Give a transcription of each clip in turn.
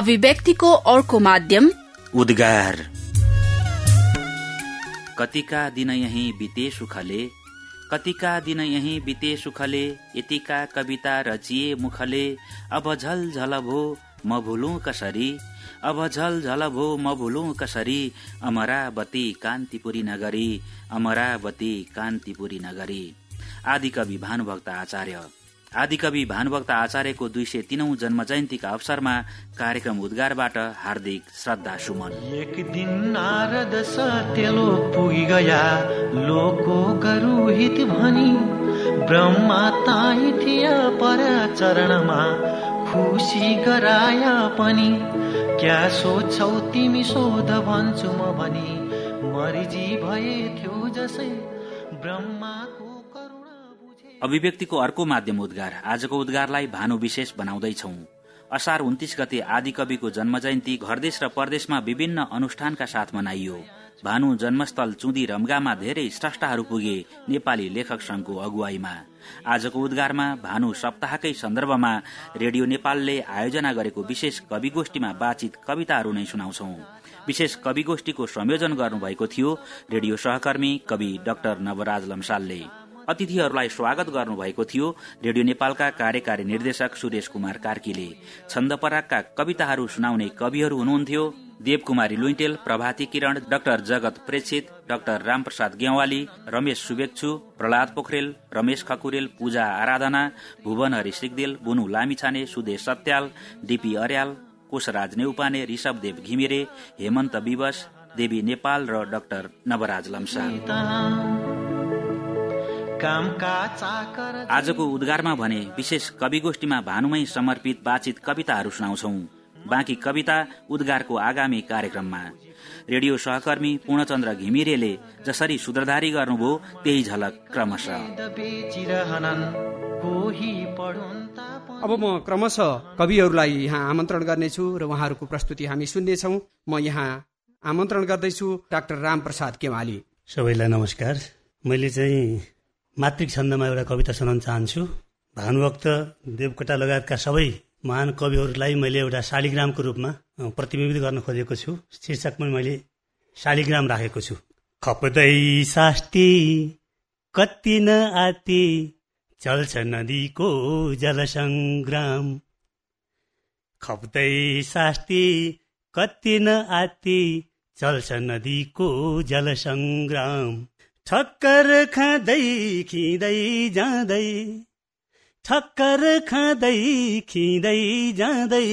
अभिव्यक्तिको अर्को माध्यम उद्गार। कतिका दिन यही बिते सुखले कतिका दिन यही बिते सुखले यतिका कविता रचिए मुखले अब झल झल भो म भुलु कसरी अब झल झल भो म भुलु कसरी अमरावती कान्तिपुरी नगरी अमरावती कान्तिपुरी नगरी। आदिकवि भानुभक्त आचार्य। आदिकवि भानुभक्त आचार्यको दुई सय तीनौ जन्म जयन्तीका अवसरमा कार्यक्रम उद्गारबाट हार्दिक श्रद्धा सुमन। एक दिन नारद सत्यलो पुगी गया लोको गरु हित भनी ब्रह्मा ताई थिया पर चरणमा खुसी गराया पनि। क्या सोच्छौ तिमी सोध भन्छु म भनी मरिजी भए थियो जसै ब्रह्माको अभिव्यक्तिको अर्को माध्यम उद्गार। आजको उद्गारलाई भानु विशेष बनाउँदैछौ। असार उन्तिस गते आदिकविको जन्म जयन्ती घरदेश र परदेशमा विभिन्न अनुष्ठानका साथ मनाइयो। भानु जन्मस्थल चुदी रम्गामा धेरै स्रष्टाहरू पुगे नेपाली लेखक संघको अगुवाईमा। आजको उद्गारमा भानु सप्ताहकै सन्दर्भमा रेडियो नेपालले आयोजना गरेको विशेष कवि गोष्ठीमा बातचित कविताहरू नै सुनाउँछौ। विशेष कवि गोष्ठीको संयोजन गर्नुभएको थियो रेडियो सहकर्मी कवि डाक्टर नवराज लम्सालले। अतिथिहरूलाई स्वागत गर्नुभएको थियो। रेडियो नेपालका कार्यकारी निर्देशक सुरेश कुमार कार्कीले छन्द परागका कविताहरू सुनाउने कविहरू हुनुहुन्थ्यो। Devkumari Luitel Prabhati Kiran doctor Jagat Prekshit doctor Ramprasad Gewali Ramesh Suvekshu Prahlad Pokhrel Ramesh Khakurel Puja Aradhana Bhuwan Hari Sigdel Bunu Lamichhane Sudesh Satyal DP Aryal Koshraj Neupane Rishabh Dev Ghimire Hemant Bibash Devi Nepal र doctor Navraj लम्सा। आजको उद्गारमा भने विशेष कवि गोष्ठीमा भानुमै समर्पित बातचित कविताहरू सुनाउँछौ। बाँकी कविता उद्गारको आगामी कार्यक्रममा। रेडियो सहकर्मी पूर्णचन्द्र घिमिरेले जसरी सूत्रधारी गर्नुभयो त्यही झलक क्रमशः। अब म क्रमशः कविहरूलाई यहाँ आमन्त्रण गर्नेछु र उहाँहरूको प्रस्तुति हामी सुन्नेछौ। म यहाँ आमन्त्रण गर्दैछु डाक्टर रामप्रसाद केवाली सबैलाई नमस्कार। मैले चाहिँ मातृक छन्दमा एउटा कविता सुनाउन चाहन्छु। भानुभक्त देवकोटा लगायतका सबै महान कविहरूलाई मैले एउटा शालिग्रामको रूपमा प्रतिबिम्बित गर्न खोजेको छु। शीर्षक पनि मैले शालिग्राम राखेको छु। खप्दै सास्ती कति न आती चल्छ नदीको जलसङ्ग्राम। खप्दै सास्ती कति न आती चल्छ नदीको जलसङ्ग्राम। ठक्कर खाँदै खिँदै जाँदै ठक्कर खाँदै खिँदै जाँदै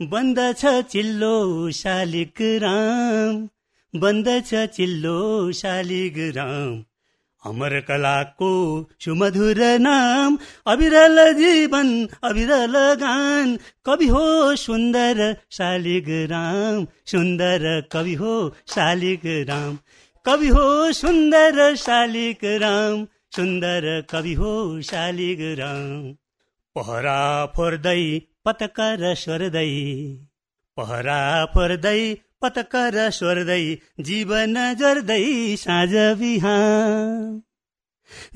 बन्दछ चिल्लो शालिग राम बन्दछ चिल्लो शालिग राम। अमर कलाको सुमधुर नाम अविरल जीवन अविरल गान कवि हो सुन्दर शालिग राम सुन्दर कवि हो शालिग राम। कवि हो सुन्दर शालिग राम सुन्दर कवि हो शालिग राम। पहरा फोर्दै पतकर स्वर्दै पहरा फोर्दै पतकर स्वर्दै जीवन जर्दै साँझ बिहान।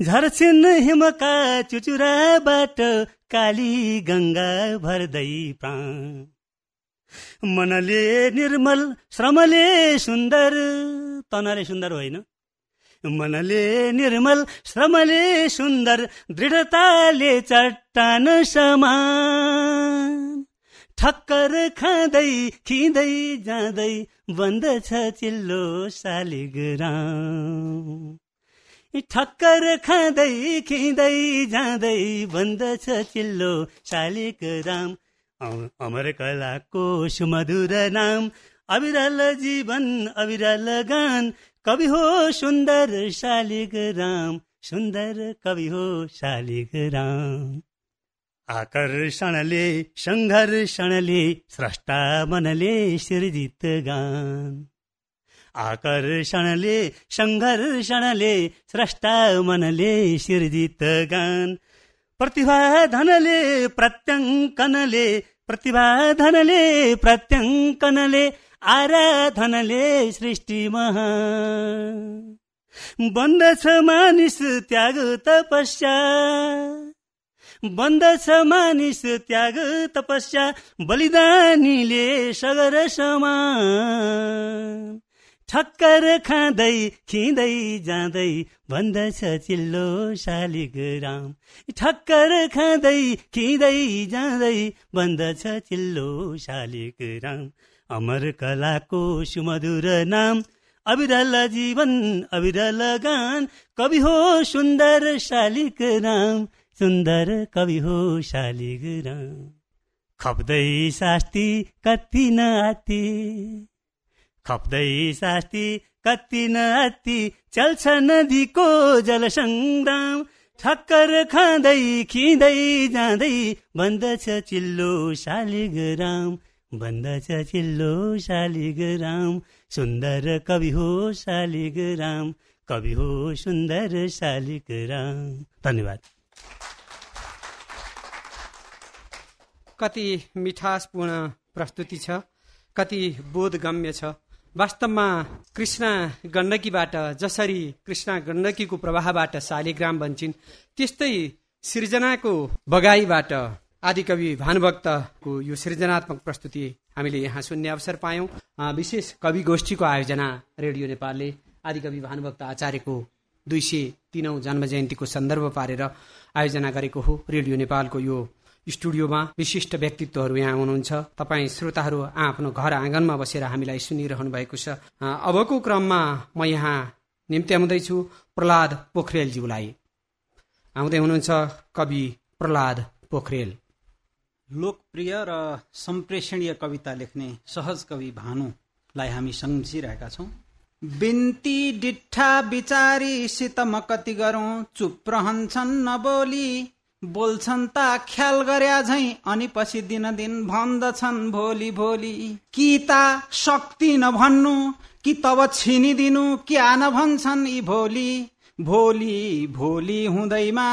झर्छिन् हिमका चुचुराबाट काली गङ्गा भर्दै प्राण। मनले निर्मल श्रमले सुन्दर। तनाले सुन्दर होइन मनले निर्मल श्रमले सुन्दर दृढताले चट्टान समान ठक्कर खाँदै खिँदै जाँदै बन्दछ चिल्लो शालिग्राम ठक्कर खाँदै खिँदै जाँदै बन्दछ चिल्लो शालिग्राम अमर कलाको सुमधुर नाम अविरल जीवन अविरल गान। कवि हो सुन्दर शालिग्राम सुन्दर कवि हो शालिग्राम आकर्षणले सङ्घर्षणले स्रष्टा मनले सिर्जित गान। आकर्षणले सङ्घर्षणले स्रष्टा मनले सिर्जित गान। प्रतिभा धनले प्रत्यङ्कनले प्रतिभा धनले प्रत्यङ्कनले आराधनले सृष्टि महान बन्दछ मानिस त्याग तपस्या। बन्दछ मानिस त्याग तपस्या बलिदानीले सगर समान ठक्कर खाँदै खिँदै जाँदै भन्दछ चिल्लो शालिग राम। ठक्कर खाँदै खिँदै जाँदै भन्दछ चिल्लो शालिग राम। अमर कलाको सुमधुर नाम अविरल जीवन अविरल गान। कवि हो सुन्दर शालिग राम सुन्दर कवि हो शालिग राम। खप्दै शास्ती कति नाति खप्दै सास्ती कति नति चल्छ नदीको जल सङ्ग्राम ठक्कर खाँदै खिँदै जाँदै बन्दछ चिल्लो शालिग्राम बन्दछ चिल्लो शालिग्राम सुन्दर कवि हो शालिग्राम कवि हो सुन्दर शालिग्राम। धन्यवाद। कति मिठासपूर्ण प्रस्तुति छ कति बोधगम्य छ। वास्तवमा कृष्ण गण्डकीबाट जसरी कृष्ण गण्डकीको प्रवाहबाट शालिग्राम बन्छन् त्यस्तै सृजनाको बगाईबाट आदिकवि भानुभक्तको यो सृजनात्मक प्रस्तुति हामीले यहाँ सुन्ने अवसर पायौँ। विशेष कवि गोष्ठीको आयोजना रेडियो नेपालले आदिकवि भानुभक्त आचार्यको दुई सय तिनौँ जन्म जयन्तीको सन्दर्भ पारेर आयोजना गरेको हो रेडियो नेपालको यो स्टुडियोमा विशिष्ट व्यक्तित्वहरू यहाँ हुनुहुन्छ। तपाईँ श्रोताहरू आफ्नो घर आँगनमा बसेर हामीलाई सुनिरहनु भएको छ। अबको क्रममा म यहाँ निम्ति आउँदैछु प्रहलाद पोखरेलज्यूलाई। आउँदै हुनुहुन्छ कवि प्रहलाद पोखरेल। लोकप्रिय र सम्प्रेषणीय कविता लेख्ने सहज कवि भानुलाई हामी सम्झिरहेका छौँ। बिन्ती डिठा सित म कति गरौँ चुप रहन्छन् नबोली बोल्छन् त ख्याल गर्या झै अनि पछि दिन दिन भन्दछन् भोलि भोलि। कि ता शक्ति नभन्नु कि तब छिनिदिनु क्या नभन्छन् यी भोलि। भोलि भोलि हुँदैमा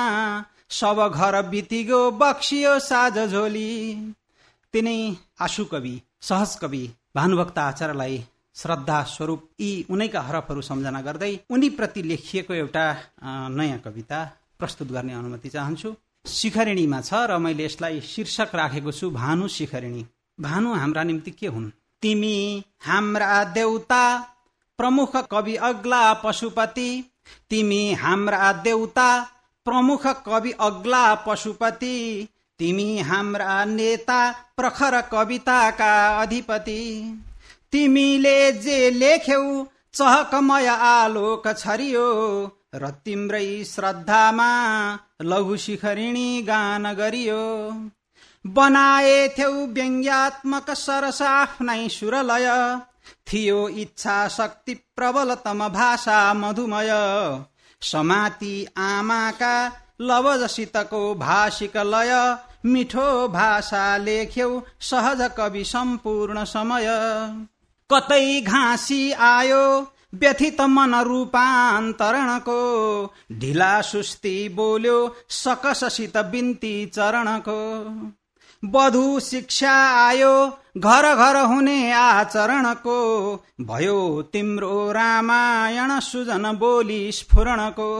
सब घर बितिगो बक्सियो साझ झोली। तिनै आशु कवि सहज कवि भानुभक्त आचार्यलाई श्रद्धा स्वरूप यी उनैका हरफहरू सम्झना गर्दै उनीप्रति लेखिएको एउटा नयाँ कविता प्रस्तुत गर्ने अनुमति चाहन्छु। शिखरिणीमा छ र मैले यसलाई शीर्षक राखेको छु भानु शिखरिणी। भानु हाम्रा निम्ति के हुन्? तिमी हाम्रा देउता प्रमुख कवि अग्ला पशुपति। तिमी हाम्रा देउता प्रमुख कवि अग्ला पशुपति तिमी हाम्रा नेता प्रखर कविताका अधिपति। तिमीले जे लेख्यौ चहकमय आलोक छरियो र तिम्रै श्रद्धामा लघु शिखरिणी गान गरियो। बनाएथ्यौ व्यङ्ग्यात्मक सरस आफ्नै सुरलय थियो इच्छा शक्ति प्रबलतम भाषा मधुमय। समाति आमाका लवजसितको भाषिक लय मिठो भाषा लेख्यौ सहज कवि सम्पूर्ण समय। कतै घाँसी आयो व्यथित मन रूपान्तरणको ढिला सुस्ती बोल्यो सकससित बिन्ती चरणको। बधु शिक्षा आयो घर घर हुने आचरणको। भयो तिम्रो रामायण सुजन बोली स्फुरणको।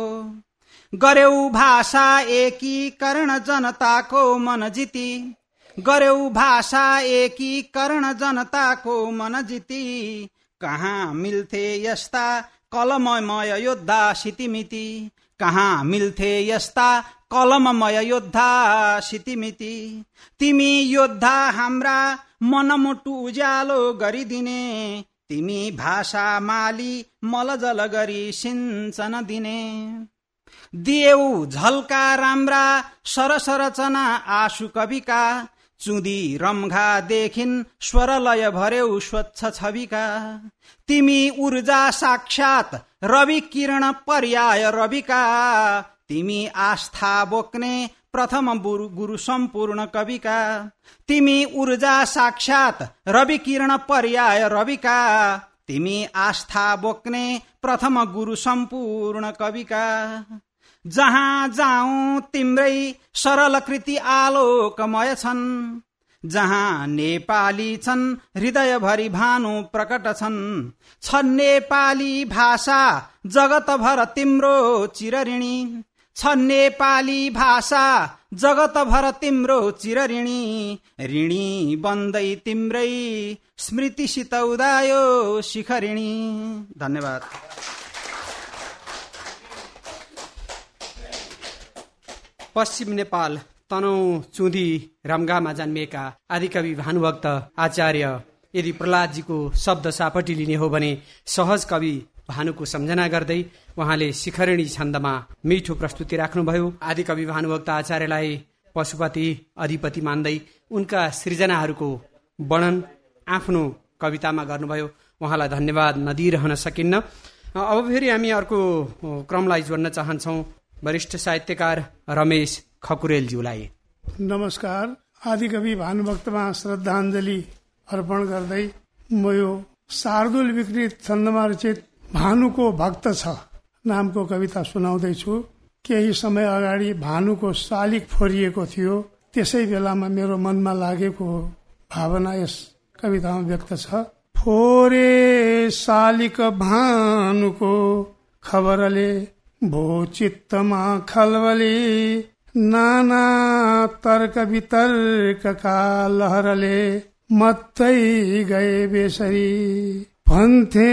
गर्यौ भाषा एकीकरण जनताको मन जिती। गर्यौ भाषा एकीकरण जनताको मन जिती। कहाँ मिल्थे यस्ता कलममय योद्धा सितिमिति। कहाँ मिल्थे यस्ता कलममय योद्धा सितिमिति। तिमी योद्धा हाम्रा मनमुटु उज्यालो गरिदिने। तिमी भाषा माली मलजल गरी सिञ्चन दिने। दिएऊ झल्का राम्रा सरसरचना आशु कविका। चुदी रम्घा देखिन स्वरलय भर्यौ स्वच्छ छविका। तिमी ऊर्जा साक्षात रवि किरण पर्याय रविका। तिमी आस्था बोक्ने प्रथम गुरु सम्पूर्ण कविका। तिमी ऊर्जा साक्षात रवि किरण पर्याय रविका। तिमी आस्था बोक्ने प्रथम गुरु सम्पूर्ण कविका। जहाँ जाउँ तिम्रै सरल कृति आलोकमय छन्। जहाँ नेपाली छन् हृदयभरि भानु प्रकट छन्। छ नेपाली भाषा जगतभर तिम्रो चिरऋणी। छ नेपाली भाषा। जगत भर तिम्रो चिर ऋणी बन्दै तिम्रै। स्मृतिसित उदायो शिखरिणी। धन्यवाद। पश्चिम नेपाल तनौ चुदी रम्गामा जन्मिएका आदिकवि भानुभक्त आचार्य। यदि प्रहलादजीको शब्द सापटी लिने हो भने सहज कवि भानुको सम्झना गर्दै उहाँले शिखरिणी छन्दमा मिठो प्रस्तुति राख्नुभयो। आदिकवि भानुभक्त आचार्यलाई पशुपति अधिपति मान्दै उनका सृजनाहरूको वर्णन आफ्नो कवितामा गर्नुभयो। उहाँलाई धन्यवाद। नदिइरहन सकिन्न। अब फेरि हामी अर्को क्रमलाई जोड्न चाहन्छौ वरिष्ठ साहित्यकार रमेश खकुरेलज्यूलाई। नमस्कार। आदिकवि भानुभक्तमा श्रद्धाञ्जली अर्पण गर्दै म यो शार्दुल विकृत छन्दमा रचित भानुको भक्त छ। नामको कविता सुनाउँदैछु। केही समय अगाडि भानुको शालिक फोरिएको थियो। त्यसै बेलामा मेरो मनमा लागेको भावना यस कवितामा व्यक्त छ। फोरे शालिक भानुको खबरले भो चित्तमा खलबली। नाना तर्क वितर्कका लहरले मत्तै गए बेसरी। भन्थे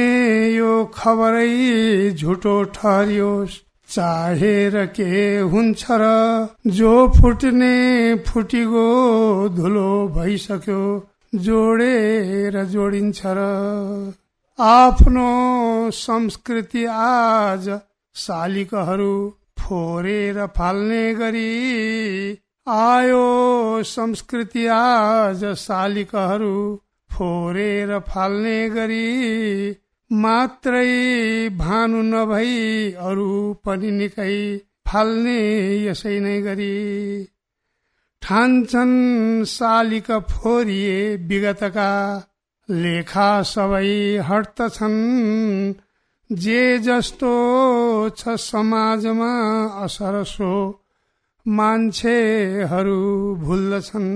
यो खबरै झुटो ठहरियोस् चाहेर के हुन्छ र। जो फुट्ने फुटिगो धुलो भइसक्यो जोडेर जोडिन्छ र। आफ्नो संस्कृति आज शालिकहरू फोरेर फाल्ने गरी आयो संस्कृति आज शालिकहरू फोरेर फाल्ने गरी मात्रै भानु नभई अरू पनि निकै फाल्ने यसै नै गरी। ठान्छन् शालिक फोरिए विगतका लेखा सबै हट्दछन्। जे जस्तो छ समाजमा असर सो मान्छेहरू भुल्दछन्।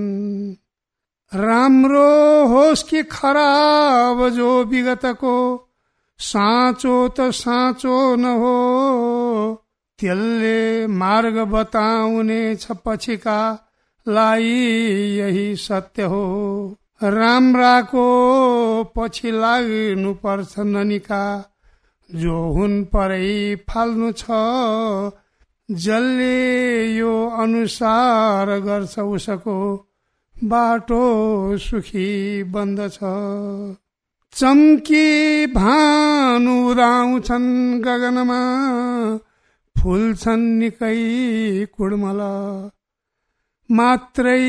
राम्रो होस् कि खराब जो विगतको साँचो त साँचो न हो। त्यसले मार्ग बताउने छ पछिका लाई यही सत्य हो। राम्राको पछि लाग्नु पर्छ ननिका जो हुन परै फाल्नु छ। जसले यो अनुसार गर्छ उसको बाटो सुखी बन्दछ। चम्की भानु उदाउँछन् गगनमा फुल्छन् निकै कुडमल। मात्रै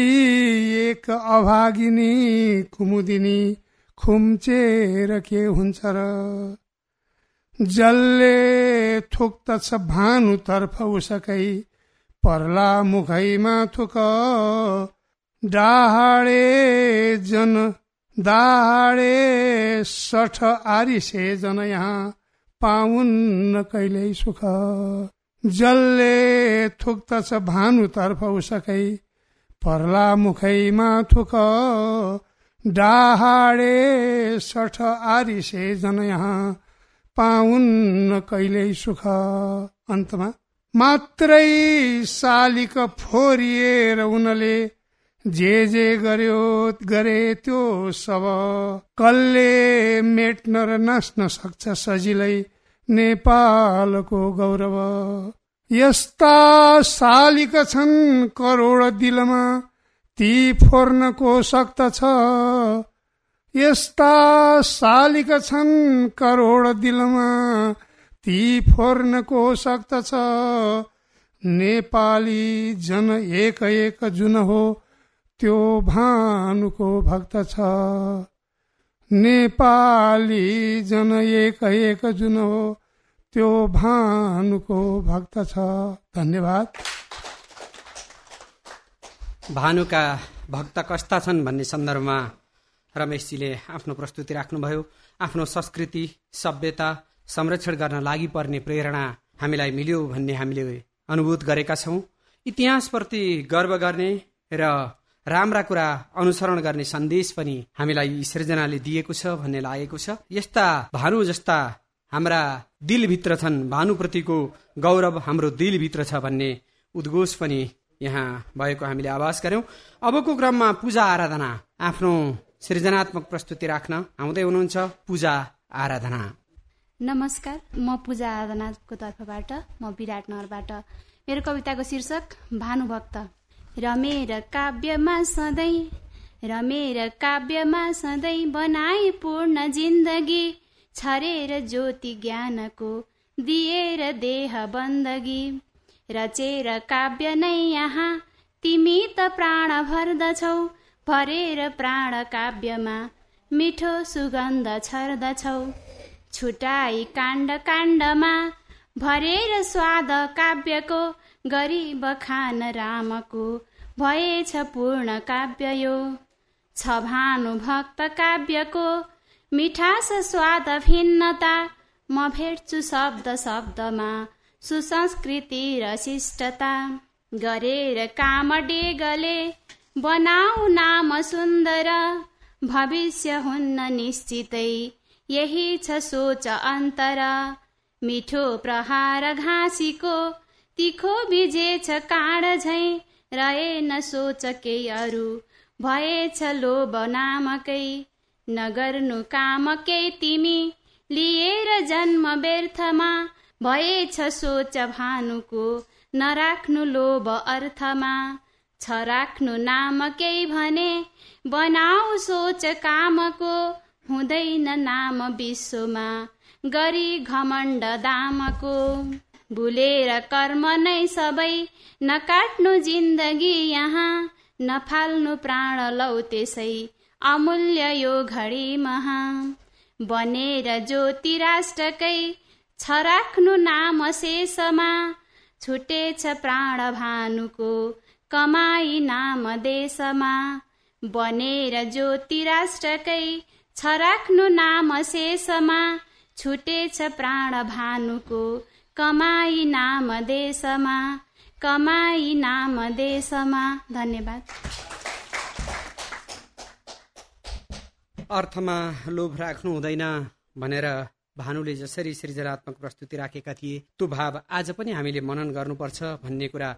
एक अभागिनी कुमुदिनी खुम्चेर के हुन्छ र? जसले थुक्दछ भानुतर्फ उसकै पर्ला मुखैमा थुक। डाहाडे जन दाहाडे सठ आरिसे जन यहाँ पाउन्न कहिल्यै सुख। जसले थुक्दछ भानुतर्फ उसकै पर्ला मुखैमा थुक। डाहाडे सठ आरिसे जन यहाँ पाउन्न कहिल्यै सुख। अन्तमा मात्रै शालिक फोरिएर उनले जे जे गर्यो गरे त्यो सब। कसले मेट्न र नाच्न सक्छ सजिलै नेपालको गौरव। यस्ता शालिक छन् करोड दिलमा ती फोर्नको शक्त छ? यस्ता शालिक छन् करोड दिलमा ती फोर्नको शक्त छ? नेपाली जन एक एक जुन हो त्यो भानुको भक्त छ। नेपाली जन एक एक जुन हो त्यो भानुको भक्त छ। धन्यवाद। भानुका भक्त कस्ता छन् भन्ने सन्दर्भमा रमेशजीले आफ्नो प्रस्तुति राख्नुभयो। आफ्नो संस्कृति सभ्यता संरक्षण गर्न लागि पर्ने प्रेरणा हामीलाई मिल्यो भन्ने हामीले अनुभूत गरेका छौँ। इतिहासप्रति गर्व गर्ने र राम्रा कुरा अनुसरण गर्ने सन्देश पनि हामीलाई सृजनाले दिएको छ भन्ने लागेको छ। यस्ता भानु जस्ता हाम्रा दिलभित्र छन् भानुप्रतिको गौरव हाम्रो दिलभित्र छ भन्ने उद्घोष पनि यहाँ भएको हामीले आवाज गर्यौं। अबको क्रममा पूजा आराधना आफ्नो सृजनात्मक प्रस्तुति राख्न आउँदै हुनुहुन्छ पूजा आराधना। नमस्कार म पूजा आराधनाको तर्फबाट म विराटनगरबाट मेरो कविताको शीर्षक भानुभक्त रमेर काव्यमा सधैँ रमेर काव्यमा सधैँ बनाए पूर्ण जिन्दगी छरेर ज्योति ज्ञानको दिएर देह बन्दगी। रचेर काव्य नै यहाँ तिमी त प्राण भर्दछौ भरेर प्राण काव्यमा मिठो सुगन्ध छर्दछौ। छुटाई काण्ड काण्डमा भरेर स्वाद काव्यको गरी बखान रामको भएछ पूर्ण काव्य यो। छ भानु भक्त काव्यको मिठास स्वाद भिन्नता। म भेट्छु शब्द शब्दमा सुसंस्कृति र शिष्टता। गरेर काम डेगले बनाऊ नाम सुन्दर। भविष्य हुन्न निश्चितै यही छ सोच अन्तर। मिठो प्रहार घाँसीको तिखो बिजेछ काँड झै। सोच केही अरू। भएछ लोभ नामकै। नगर्नु काम केही तिमी। लिएर जन्म व्यर्थमा। भएछ सोच भानुको। नराख्नु लोभ अर्थमा। छ राख्नु नाम केही भने। बनाऊ सोच कामको। हुँदैन नाम विश्वमा। गरी घमण्ड दामको। भुलेर कर्म नै सबै नकाट्नु जिन्दगी यहाँ नफाल्नु प्राण लौ त्यसै अमूल्य यो घडी महा। बनेर ज्योति राष्ट्रकै छ राख्नु नाम शेषमा छुटेछ प्राण भानुको कमाई नाम देशमा। बनेर ज्योति राष्ट्रकै छ राख्नु नाम शेषमा छुटेछ प्राण भानुको कमाई नाम देशमा कमाई नाम देशमा। धन्यवाद। अर्थमा लोभ राख्नु हुँदैन भनेर भानुले जसरी सृजनात्मक प्रस्तुति राखेका थिए त्यो भाव आज पनि हामीले मनन गर्नुपर्छ भन्ने कुरा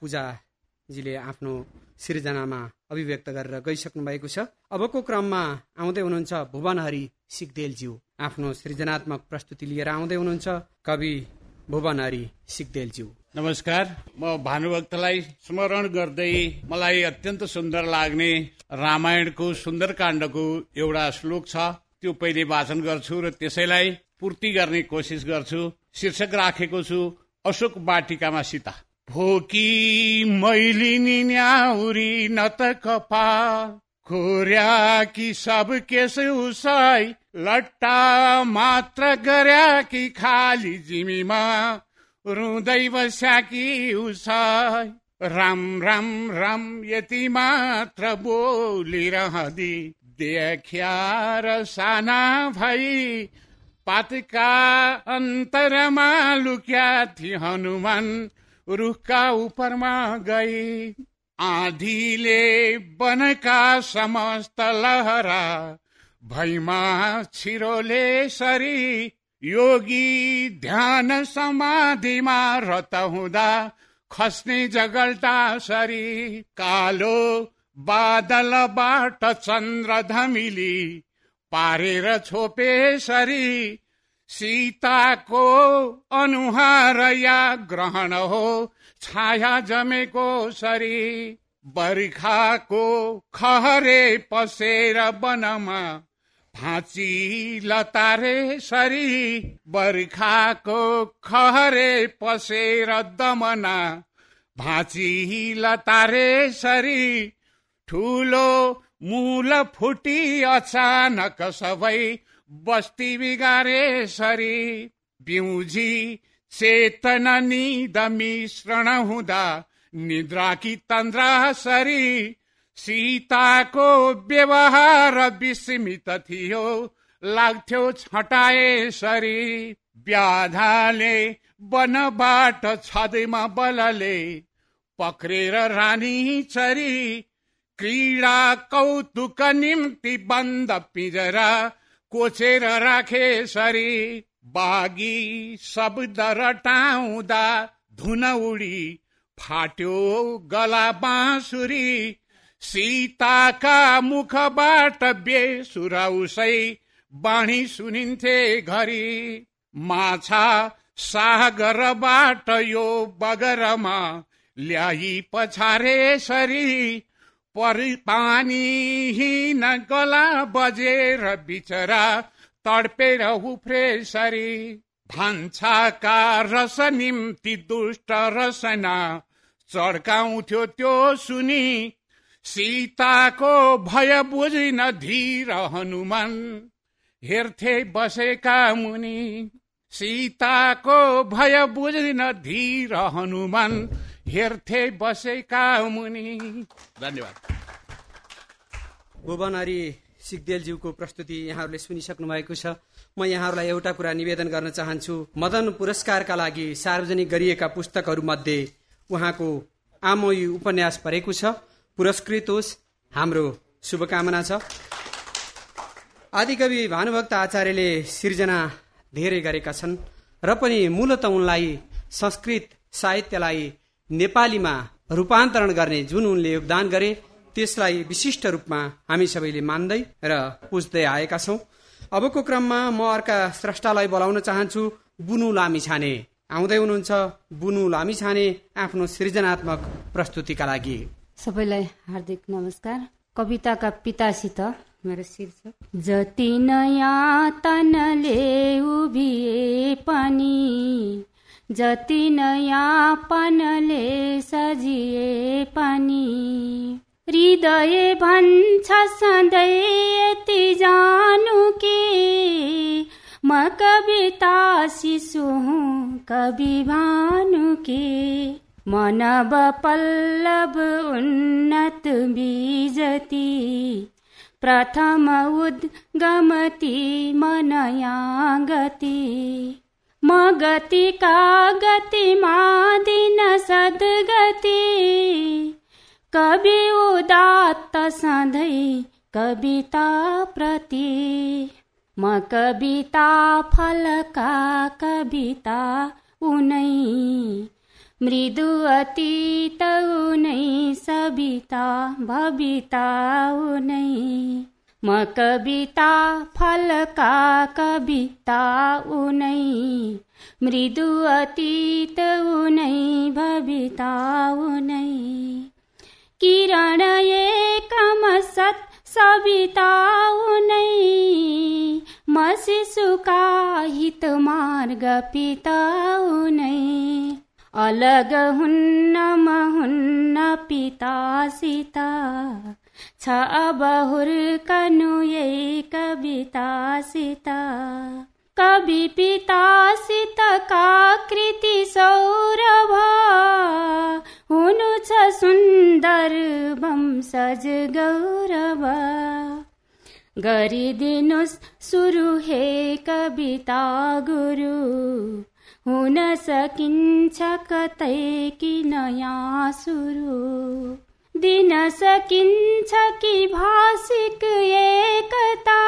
पूजाजीले आफ्नो सृजनामा अभिव्यक्त गरेर गइसक्नु भएको छ। अबको क्रममा आउँदै हुनुहुन्छ भुवनहरि सिगदेलज्यू। आफ्नो सृजनात्मक प्रस्तुति लिएर आउँदै हुनुहुन्छ। कवि भुवनहरि सिगदेलज्यू। नमस्कार म भानुभक्तलाई स्मरण गर्दै मलाई अत्यन्त सुन्दर लाग्ने रामायणको सुन्दरकाण्डको एउटा श्लोक छ। त्यो पहिले वाचन गर्छु र त्यसैलाई पूर्ति गर्ने कोसिस गर्छु। शीर्षक राखेको छु अशोक बाटिकामा सीता। भोकी मैलिनी न्याउरी न त कपा खोर्या कि सब केस उसै लट्टा मात्र गर्या कि खाली जिमीमा रुँदै बस्या कि उसै राम राम राम यति मात्र बोलिरहदी। देख्या र साना भई पातका अन्तरमा लुक्या थिए हनुमान रुखका उपरमा गई। आधीले वनका समस्त लहरा भैमा छिरोले सरी योगी ध्यान समाधिमा रत हुँदा खस्ने जगल्टा सरी कालो बादलबाट चन्द्र धमिली पारेर छोपेसरी सीताको अनुहार या ग्रहण हो छाया जमेको सरी बर्खाको खहरे पसेर वनमा फाँची लतारे सरी बर्खाको खहरे पसेर दमना भाँची लतारे सरी ठुलो मूल फुटी अचानक सबै बस्ती बिगारे सरी बिउजी चेतन निद मिश्रण हुँदा निद्राकी तन्द्रा सरी सीताको व्यवहार विस्मित थियो। लाग्थ्यो छटाए सरी व्याधाले वनबाट छदैमा बलले पक्रेर रानी चरी। क्रीडा कौतुक निम्ति बन्द पिजरा कोचेर राखे सरी बागी शब्द रटाउँदा धुन उडी फाट्यो गला बाँसुरी। सीताका मुखबाट बेसुराउसै बाणी सुनिन्थे घरि। माछा सागरबाट यो बगरमा ल्याई पछारे सरी। परि पानी गला बजेर बिचरा तडपेर उफ्रेसरी भान्साका रस निम्ति दुष्ट रसना। चड्काउँथ्यो त्यो सुनि सीताको भय बुझिन धीर हनुमान। हेर्थे बसेका मुनि सीताको भय बुझिन धीर हनुमान। हेर्थे बसेका मुनि। धन्यवाद। भुवनारी सिगदेलज्यूको प्रस्तुति यहाँहरूले सुनिसक्नु भएको छ। म यहाँहरूलाई एउटा कुरा निवेदन गर्न चाहन्छु। मदन पुरस्कारका लागि सार्वजनिक गरिएका पुस्तकहरू मध्ये उहाँको आमोयु उपन्यास परेको छ। पुरस्कृत होस् हाम्रो शुभकामना छ। आदिकवि भानुभक्त आचार्यले सिर्जना धेरै गरेका छन् र पनि मूलत उनलाई संस्कृत साहित्यलाई नेपालीमा रूपान्तरण गर्ने जुन उनले योगदान गरे त्यसलाई विशिष्ट रूपमा हामी सबैले मान्दै र पुज्दै आएका छौं। अबको क्रममा म अर्का स्रष्टालाई बोलाउन चाहन्छु बुनु लामी छाने आउँदै हुनुहुन्छ बुनु लामी छाने आफ्नो सृजनात्मक प्रस्तुतिका लागि। सबैलाई हार्दिक नमस्कार। कविताका पितासित मेरो शीर्षक जति नयाँ तनले उभिए पनि जति नयाँ पनले सजिए पनि। हृदय भन्छ सधैँ यति जानु कि म कविता शिशु कवि भानु के मनब पल्लव उन्नत बिजती। प्रथम उद्गमति मनया गति म गतिका गतिमा दिन सद्गति। कवि उदात्त सधै कविता प्रति। म कविता फलका कविता उनै। मृदु अतीत उनै सविता भविता उनै। म कविता फलका कविता उनै। मृदु अतीत उनै भविता उनै। किरण एकम सत् सविता उनै। म शिशुका हित मार्ग पिता उनै। अलग हुन्न म हुन्न पितासित छ अब हुर्कनु यही कवितासित कवि पितासित का कृति सौरभ। हुनु छ सुन्दर वंशज गौरव। गरिदिनुहोस् सुरु हे कविता गुरु। हुन सकिन्छ कतै किन यहाँ सुरु। दिन सकिन्छ कि भाषिक एकता।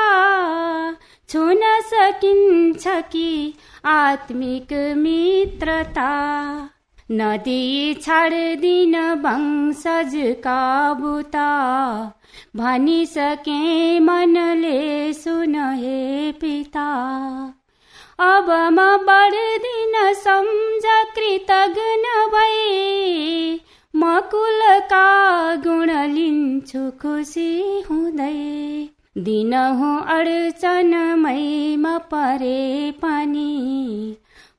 छुन सकिन्छ कि आत्मिक मित्रता? नदी छाड्दिन वंशजका बुता भनिसके मनले सुन हे पिता। अब म बढ्दिन सम्झ कृतज्ञ भई। म कुलका गुण लिन्छु खुसी हुँदै। दिन हो अडचनमै म परे पनि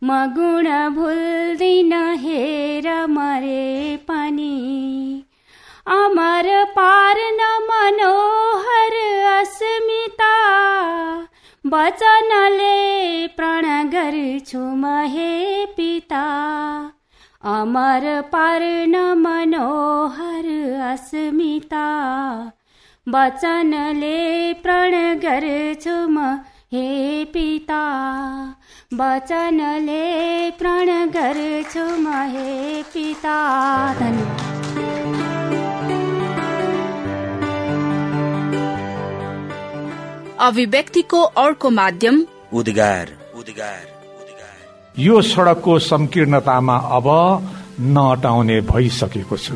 म गुण भुल्दिन हेर मरे पनि। अमर पार्न मनोहर अस्मिता वचनले प्रण गर्छु म हे पिता। अमर पार्न मनोहर अस्मिता वचनले प्रण गर्छु म हे पिता। वचनले प्रण गर्छु म हे पिता। अभिव्यक्तिको अर्को माध्यम उद्गार उद्गार उद्गार। यो सड़कको संकीर्णतामा अब नअटाउने भइसकेको छु।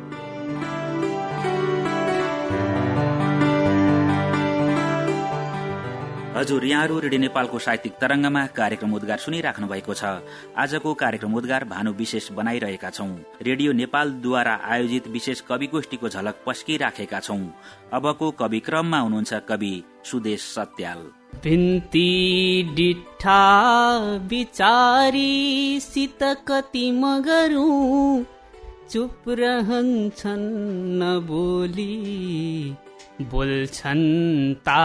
हजुर यहाँहरू रेडियो नेपालको साहित्यिक तरंगमा कार्यक्रम उद्गार सुनिराख्नु भएको छ। आजको कार्यक्रम उद्गार भानु विशेष बनाइरहेका छौं। रेडियो नेपालद्वारा आयोजित विशेष कवि गोष्ठीको झलक पस्किराखेका छौं। अबको कवि क्रममा हुनुहुन्छ कवि सुदेश सत्याल। कति चुप रहन्छन् नबोली बोल्छन् ता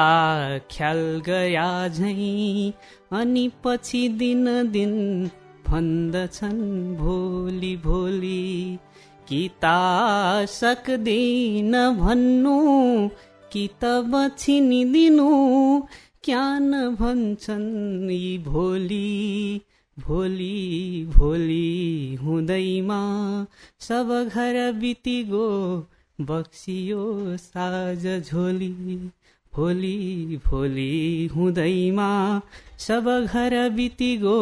ख्याल गया झै। अनि पछि दिन दिन भन्दछन् भोलि भोलि। कि ता सक्दिन भन्नु कि त बछिनिदिनु क्या न भन्छन् यी भोलि भोलि भोलि हुँदैमा। सब घर बितिगो बक्सियो साज झोली भोलि भोलि हुँदैमा सब घर बितिगो।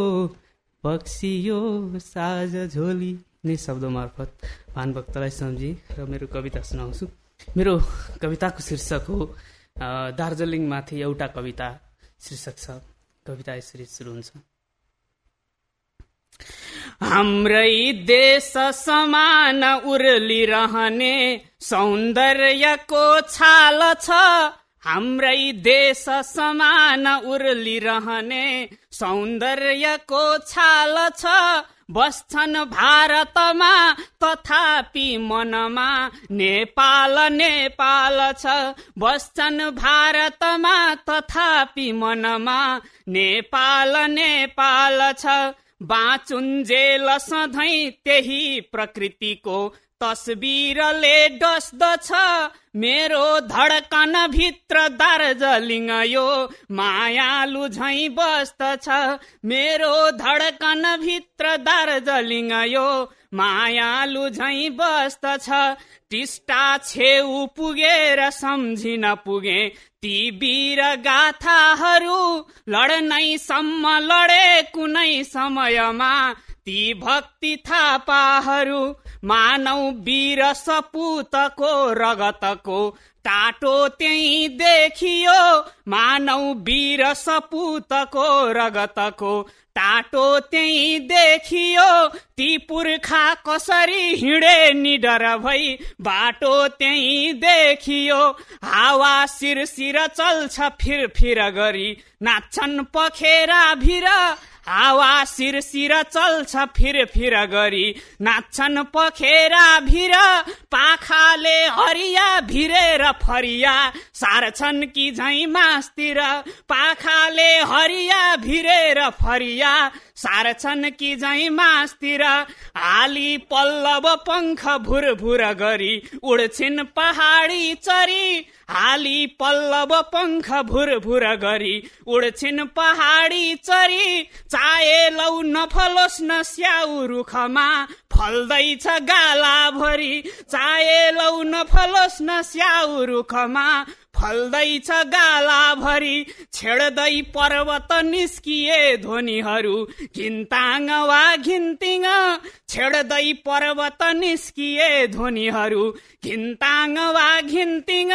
बक्सियो साज झोली। नै शब्द मार्फत भानुभक्तलाई सम्झी र मेरो कविता सुनाउँछु। मेरो कविताको शीर्षक हो दार्जिलिङमाथि एउटा कविता शीर्षक छ। कविता यसरी सुरु हुन्छ। हाम्रै देश समान उर्लिरहने सौन्दर्यको छाल छ। हाम्रै देश समान उर्लिरहने सौन्दर्यको छाल छ। बस्छन् भारतमा तथापि मनमा नेपाल नेपाल छ। बस्छन् भारतमा तथापि मनमा नेपाल नेपाल छ। बाँचुन्जेल सधैँ त्यही प्रकृतिको तस्बिरले डस्दछ। मेरो धडकन भित्र दार्जलिङ यो मायालु झै बस्दछ। मेरो धडकन भित्र दार्जलिङ यो मायालु झै बस्दछ। टिस्टा छेउ पुगेर सम्झिन पुगे। ती वीर गाथाहरू लड्नैसम्म लडे कुनै समयमा। ती भक्ति थापाहरू मानौ वीर सपुतको रगतको टाटो त्यही देखियो। मानौ वीर सपुतको रगतको टाटो त्यही देखियो। ती पुर्खा कसरी हिँडे निडर भई बाटो त्यही देखियो। हावा शिर शिर चल्छ फिर फिर गरी नाच्छन् पखेरा भिर। हावा शिर चल्छ फिर फिर गरी। नाच्छन् पखेरा भिर पाखाले हरिया भिरेर फरिया। सार्छन् कि झै मासतिर पाखाले हरिया भिरेर फरिया। सार्छन् कि झै मासतिर आली पल्लव पङ्ख भुर भुर गरी उड्छिन् पहाडी चरी। हाली पल्लव पङ्ख भुर भुर गरी उड्छिन् पहाडी चरी। चाहे लौ नफलोस् न स्याउ रुखमा फल्दैछ गाला भरी। चाहे लौ नफलोस् न स्याउ रुखमा फल्दैछ गाला भरी छेड्दै पर्वत निस्किए ध्वनिहरू घिन्ताङ वा घिन्तिङ छेड्दै पर्वत निस्किए ध्वनिहरू घिन्ताङ वा घिन्तिङ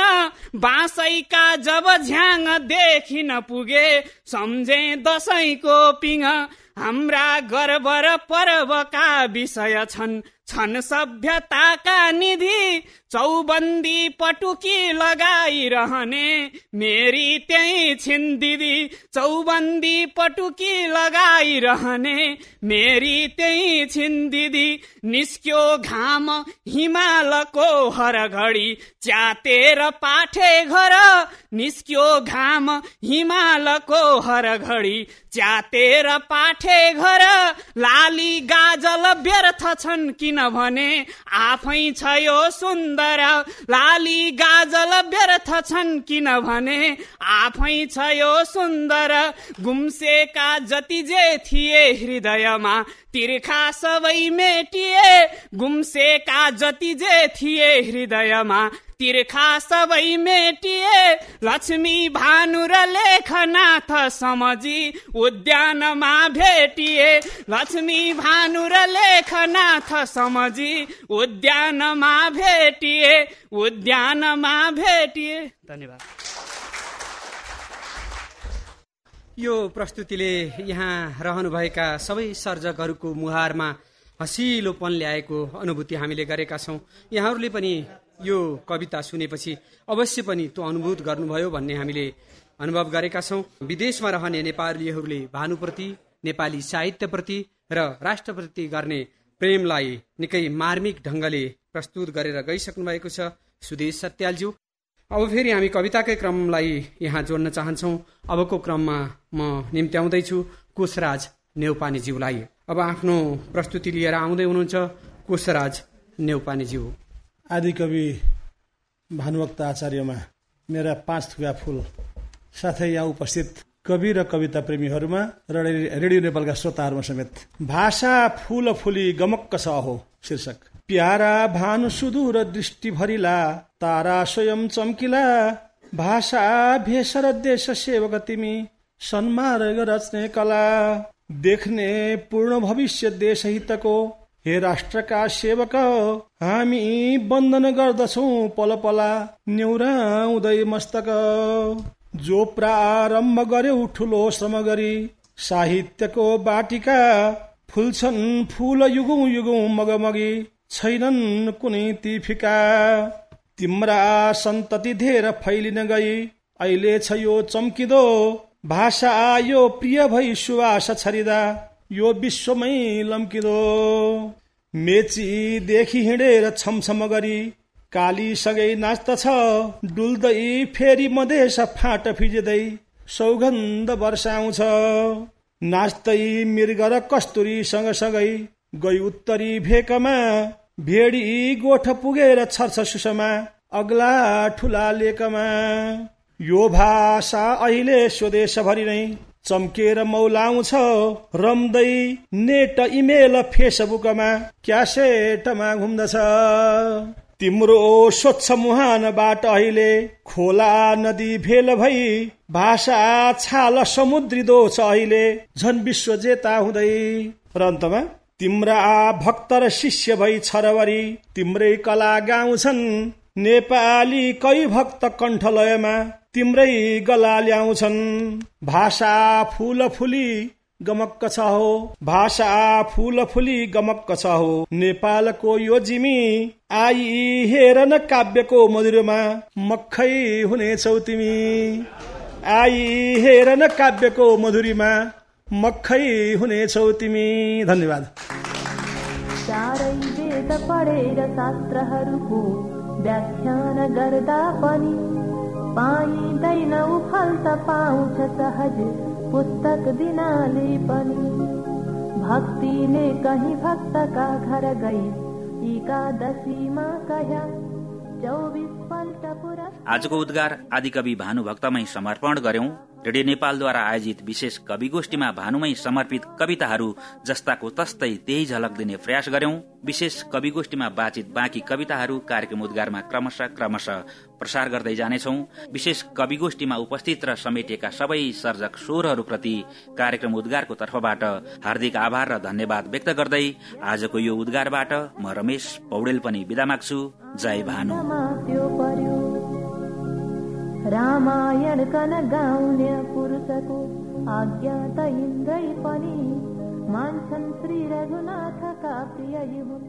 बाँसैका जब झ्याङ देखिन पुगे सम्झे दसैँको पिङ हाम्रा गर्व र पर्वका विषय छन्। छन् सभ्यताका निधि चौबन्दी पटुकी लगाइरहने। मेरी त्यही छिन् दिदी चौबन्दी पटुकी लगाइरहने। मेरी त्यही छिन् दिदी निस्क्यो घाम हिमालको हर घडी च्यातेर पाठे घर निस्क्यो घाम हिमालको हर घडी च्यातेर पाठे घर लाली गाजल व्यर्थ छन् किनभने आफै छ यो सुन्दर। लाली गाजल व्यर्थ छन् किनभने आफै छ यो सुन्दर। गुम्सेका जति जे थिए हृदयमा तिर्खा सबै मेटिए। गुम्सेका जति जे थिए हृदयमा तिर्खा सबै मेटिए। लक्ष्मी भानु र लेखनाथ समझी उद्यानमा भेटिए। लक्ष्मी भानु र लेखनाथ समझी उद्यानमा भेटिए। उद्यानमा भेटिए। धन्यवाद। यो प्रस्तुतिले यहाँ रहनुभएका सबै सर्जकहरूको मुहारमा हँसिलोपन ल्याएको अनुभूति हामीले गरेका छौँ। यहाँहरूले पनि यो कविता सुनेपछि अवश्य पनि त्यो अनुभूत गर्नुभयो भन्ने हामीले अनुभव गरेका छौँ। विदेशमा रहने नेपालीहरूले भानुप्रति नेपाली साहित्यप्रति र राष्ट्रप्रति गर्ने प्रेमलाई निकै मार्मिक ढङ्गले प्रस्तुत गरेर गइसक्नु भएको छ। सुदेश सत्यालज्यू अब फेरि हामी कविताकै क्रमलाई यहाँ जोड्न चाहन्छौ। अबको क्रममा म निम्त्याउँदैछु। कुशराज नेउपानेज्यूलाई। अब आफ्नो प्रस्तुति लिएर आउँदै हुनुहुन्छ कुशराज नेउपानेज्यू। आदि कवि भानुभक्त आचार्यमा मेरा पाँच थुका फुल साथै यहाँ उपस्थित कवि र कविता प्रेमीहरूमा र रेडियो नेपालका श्रोताहरूमा समेत। भाषा फूल फुली गमक्क छ हो शीर्षक। प्यारा भानु सुदूर दृष्टि भरिला तारा स्वयं चम्किला। भाषा भेष र देश सेवक तिमी सन्मार्ग रच्ने कला देख्ने पूर्ण भविष्य देश हितको हे राष्ट्रका सेवक हामी वन्दन गर्दछौ पल पला न्यौराउँदै मस्तक। जो प्रारम्भ गर्यो ठुलो श्रम गरी साहित्यको बाटिका फुल्छन् फुल युगौँ युगौँ मगमगी छैनन् कुनै ती फिका तिम्रा सन्तति धेर फैलिन गई अहिले छ यो चम्किदो भाषा यो प्रिय भई सुवास छरिदा यो विश्वमै लम्किदो। मेचीदेखि हिँडेर छमछम गरी काली सँगै नाच्दछ डुल्दै फेरि मधेस फाट फिजिँदै सौगन्ध वर्षाउँछ नाच्दै मृग र कस्तुरी सँगसँगै गई उत्तरी भेकमा भेडी गोठ पुगेर छर्छ सुषमा अग्ला ठुला लेकमा। यो भाषा अहिले स्वदेशभरि नै चम्केर मौलाउँछ रम्दै नेट इमेल फेसबुकमा क्यासेटमा घुम्दछ। तिम्रो स्वच्छ मुहानबाट अहिले खोला नदी भेल भई भाषा छाल समुद्री दो छ अहिले झन विश्व जेता हुँदै। र अन्तमा तिम्रा भक्त र शिष्य भई छरवरी तिम्रै कला गाउँछन्। नेपाली कै भक्त कण्ठलयमा तिम्रै गला ल्याउँछन्। भाषा फुल फुली गमक्क छ हो। भाषा फुल फुली गमक्क छ हो। नेपालको यो जिमी आई हेर न काव्यको मधुरमा मक्खै हुनेछौ तिमी। आई हेर न काव्यको मधुरीमा मक्खै हुनेछौ तिमी। धन्यवाद। पढेर शास्त्रहरूको व्याख्यान गर्दा पनि पाइँदैन उफल त पाउँछ सहज पुस्तक दिनाले पनि। भक्तिले कहीँ भक्तका घर गई एकादशीमा कया चौबिस पल्ट पुरा आजको उद्गार आदिकवि भानुभक्तमै समर्पण गर्यौं। रेडियो नेपालद्वारा आयोजित विशेष कवि गोष्ठीमा भानुमै समर्पित कविताहरू जस्ताको तस्तै त्यही झलक दिने प्रयास गर्यौं। विशेष कवि गोष्ठीमा बाँचित बाँकी कविताहरू कार्यक्रम उद्गारमा क्रमशः क्रमशः प्रसार गर्दै जानेछौ। विशेष कवि गोष्ठीमा उपस्थित र समेटिएका सबै सर्जक स्वरहरूप्रति कार्यक्रम उद्गारको तर्फबाट हार्दिक आभार र धन्यवाद व्यक्त गर्दै आजको यो उद्गारबाट म रमेश पौडेल पनि विदा माग्छु। जय भानु। रामायण कन गौने पुरुष को आज्ञा तयिन्द्रैपनी मांसन् श्री रघुनाथ का प्रियु